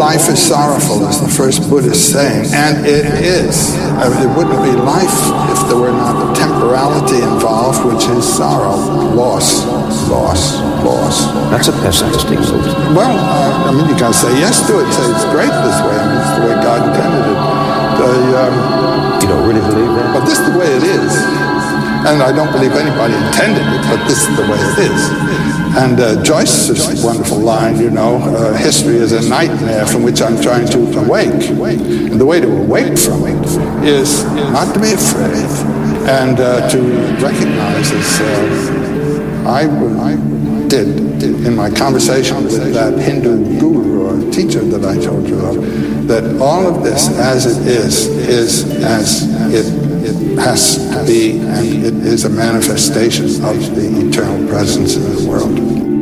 life is sorrowful, is the first Buddhist saying, and it is. It wouldn't be life if there were not the temporality involved, which is sorrow, loss, loss, loss. That's a pessimistic note. Well, uh, I mean, you can say yes to it, say it's great this way, I mean, it's the way God intended it. The, um, you don't really believe that? But this is the way it is. And I don't believe anybody intended it, but this is the way it is. And uh, Joyce's wonderful line, you know, uh, history is a nightmare from which I'm trying to awake. And the way to awake from it is not to be afraid and uh, to recognize, as uh, I, I did in my conversation with that Hindu guru or teacher that I told you of, that all of this as it is, is as it has to be, and it is a manifestation of the eternal presence in the world.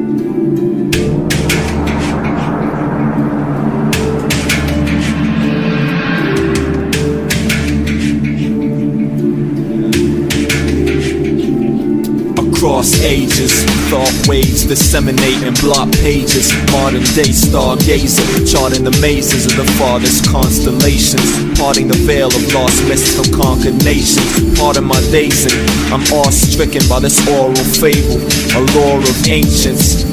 Ages. Thought waves disseminate in block pages. Modern day stargazer, charting the mazes of the farthest constellations. Parting the veil of lost mists from conquered nations. Part of my dazing, I'm awe-stricken by this oral fable, a lore of ancients.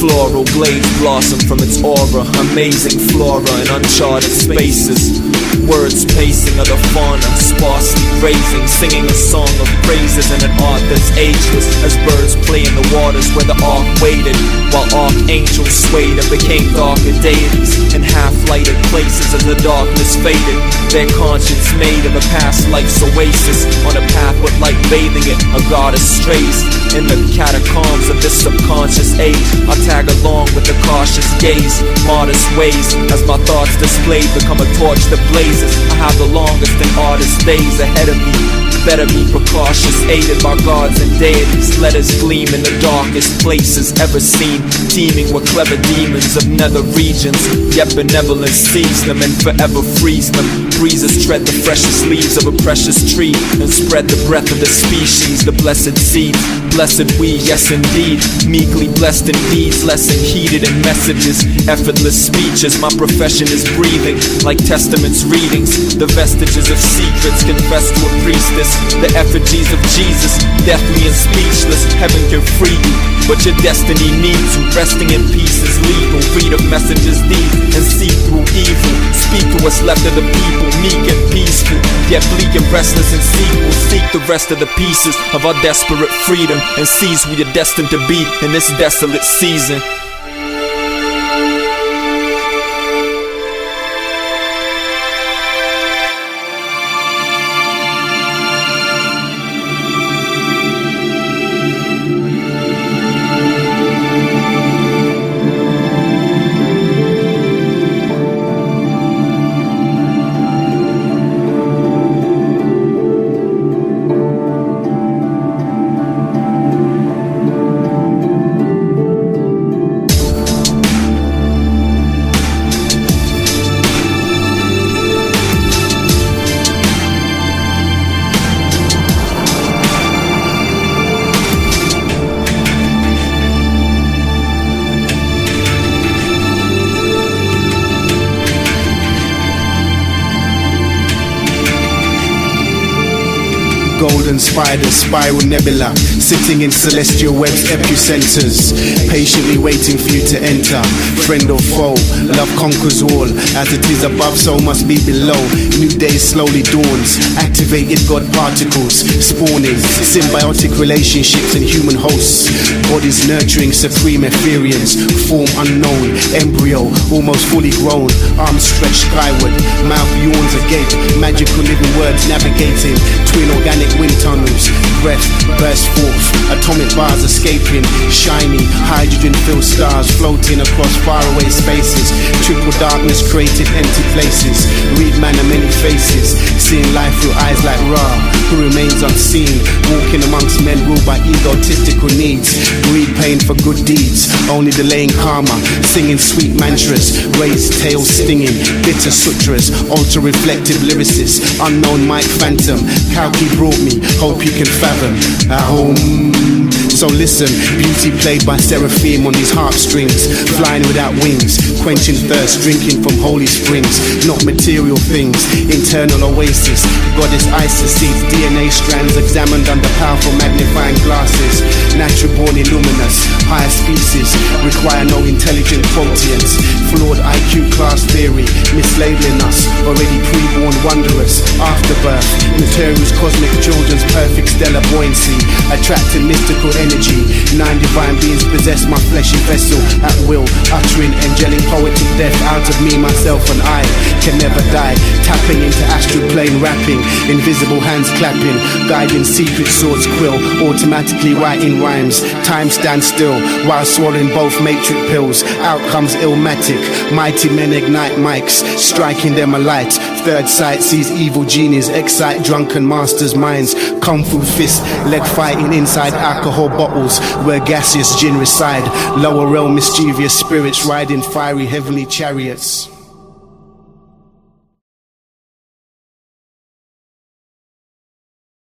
Floral glades blossom from its aura, amazing flora in uncharted spaces. Words pacing of the fauna, sparsely raising, singing a song of praises in an art that's ageless. As birds play in the waters where the ark waited, while archangels swayed and became darker deities in half-lighted places as the darkness faded. Their conscience made of a past life's oasis on a path with light bathing it. A goddess strays in the catacombs of this subconscious age. I tag along with the cautious gaze, modest ways as my thoughts displayed become a torch that blazes. I have the longest and hardest days ahead of me. Better be precautious, aided by gods and deities. Let us gleam in the darkest places ever seen, teeming with clever demons of nether regions. Yet benevolence sees them and forever frees them. Breezes tread the freshest leaves of a precious tree and spread the breath of the species, the blessed seed. Blessed we, yes indeed, meekly blessed in deeds, lesson heeded in messages, effortless speeches. My profession is breathing like testaments readings, the vestiges of secrets confessed to a priestess. The effigies of Jesus, deathly and speechless. Heaven can free you, but your destiny needs you. Resting in peace is legal. Read of messages deep and see through evil. Speak to what's left of the people, meek and peaceful. Yet bleak and restless and sequel. Seek the rest of the pieces of our desperate freedom and seize who you're destined to be in this desolate season. Golden spiders, spiral nebula, sitting in celestial webs, epicenters, patiently waiting for you to enter. Friend or foe, love conquers all. As it is above, so must be below. New day slowly dawns, activated God particles, spawning symbiotic relationships in human hosts. Bodies nurturing supreme Ethereans, form unknown, embryo almost fully grown, arms stretched skyward, mouth magical living words navigating twin organic wind tunnels. Breath burst forth, atomic bars escaping, shiny hydrogen filled stars floating across faraway spaces. Triple darkness created empty places. Read man of many faces, seeing life through eyes like Ra, who remains unseen, walking amongst men ruled by egotistical needs. Greed pain for good deeds, only delaying karma, singing sweet mantras, raised tails stinging, bitter sutras, ultra reflective lyricists, unknown Mike phantom. Kalki brought me, hope you can fathom. At home, So listen, beauty played by seraphim on these harp strings, flying without wings, quenching thirst, drinking from holy springs, not material things, internal oasis. Goddess Isis seeds DNA strands examined under powerful magnifying glasses. Natural born illuminous, higher species, require no intelligent quotients. Flawed IQ class theory, mislabeling us, already pre-born wondrous. Afterbirth, materials cosmic children's perfect stellar buoyancy, attracting mystical energy. Nine divine beings possess my fleshy vessel at will, uttering angelic poetic death out of me, myself, and I can never die. Tapping into astral plane rapping, invisible hands clapping, guiding secret swords quill, automatically writing rhymes. Time stands still while swallowing both matrix pills. Outcomes illmatic, mighty men ignite mics, striking them a light. Third sight sees evil genies excite drunken masters' minds. Kung fu fist, leg fighting inside alcohol bottles where gaseous gin reside. Lower realm mischievous spirits riding fiery heavenly chariots.